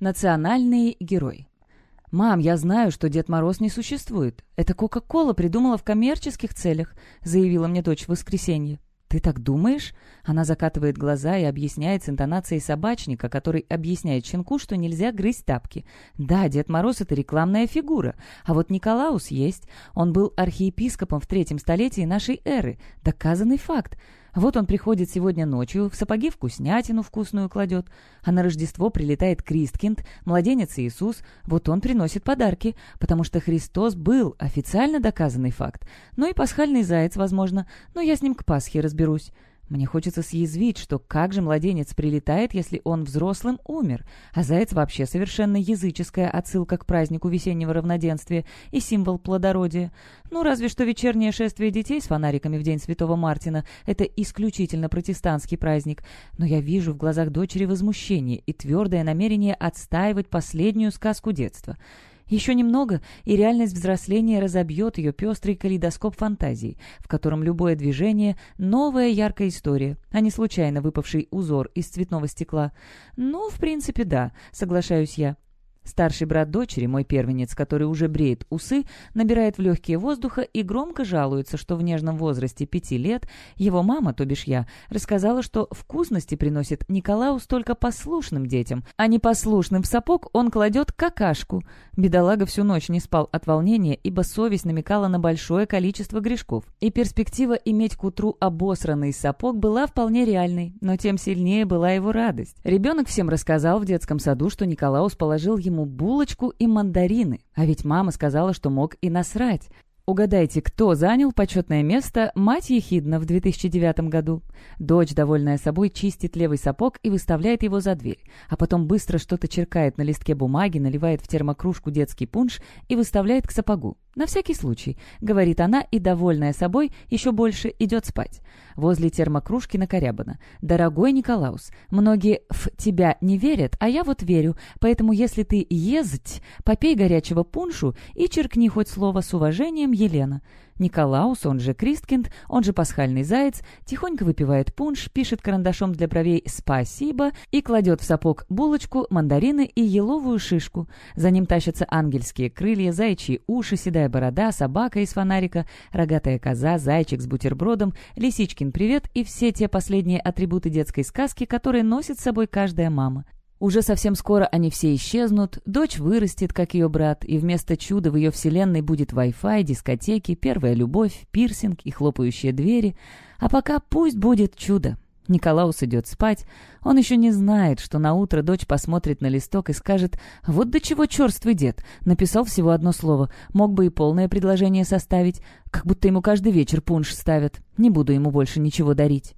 Национальный герой. «Мам, я знаю, что Дед Мороз не существует. Это Кока-Кола придумала в коммерческих целях», — заявила мне дочь в воскресенье. «Ты так думаешь?» Она закатывает глаза и объясняет с интонацией собачника, который объясняет щенку, что нельзя грызть тапки. «Да, Дед Мороз — это рекламная фигура. А вот Николаус есть. Он был архиепископом в третьем столетии нашей эры. Доказанный факт. Вот он приходит сегодня ночью, в сапоги вкуснятину вкусную кладет, а на Рождество прилетает Кристкинд, младенец Иисус, вот он приносит подарки, потому что Христос был официально доказанный факт. Ну и пасхальный заяц, возможно, но я с ним к Пасхе разберусь. Мне хочется съязвить, что как же младенец прилетает, если он взрослым умер, а заяц вообще совершенно языческая отсылка к празднику весеннего равноденствия и символ плодородия. Ну, разве что вечернее шествие детей с фонариками в день Святого Мартина — это исключительно протестантский праздник, но я вижу в глазах дочери возмущение и твердое намерение отстаивать последнюю сказку детства — еще немного, и реальность взросления разобьет ее пестрый калейдоскоп фантазий, в котором любое движение — новая яркая история, а не случайно выпавший узор из цветного стекла. Ну, в принципе, да, соглашаюсь я. Старший брат дочери, мой первенец, который уже бреет усы, набирает в легкие воздуха и громко жалуется, что в нежном возрасте пяти лет его мама, то бишь я, рассказала, что вкусности приносит Николаус только послушным детям, а непослушным в сапог он кладет какашку. Бедолага всю ночь не спал от волнения, ибо совесть намекала на большое количество грешков. И перспектива иметь к утру обосранный сапог была вполне реальной, но тем сильнее была его радость. Ребенок всем рассказал в детском саду, что Николаус положил ему ему булочку и мандарины, а ведь мама сказала, что мог и насрать. Угадайте, кто занял почетное место мать Ехидна в 2009 году? Дочь, довольная собой, чистит левый сапог и выставляет его за дверь, а потом быстро что-то черкает на листке бумаги, наливает в термокружку детский пунш и выставляет к сапогу. «На всякий случай», — говорит она и, довольная собой, еще больше идет спать. Возле термокружки накорябана. «Дорогой Николаус, многие в тебя не верят, а я вот верю, поэтому если ты ездь, попей горячего пуншу и черкни хоть слово с уважением Елена». Николаус, он же Кристкинд, он же пасхальный заяц, тихонько выпивает пунш, пишет карандашом для бровей «спасибо» и кладет в сапог булочку, мандарины и еловую шишку. За ним тащатся ангельские крылья, зайчьи уши, седая борода, собака из фонарика, рогатая коза, зайчик с бутербродом, лисичкин привет и все те последние атрибуты детской сказки, которые носит с собой каждая мама. Уже совсем скоро они все исчезнут, дочь вырастет, как ее брат, и вместо чуда в ее вселенной будет Wi-Fi, дискотеки, первая любовь, пирсинг и хлопающие двери. А пока пусть будет чудо. Николаус идет спать. Он еще не знает, что на утро дочь посмотрит на листок и скажет «Вот до чего черствый дед!» Написал всего одно слово. Мог бы и полное предложение составить. Как будто ему каждый вечер пунш ставят. Не буду ему больше ничего дарить.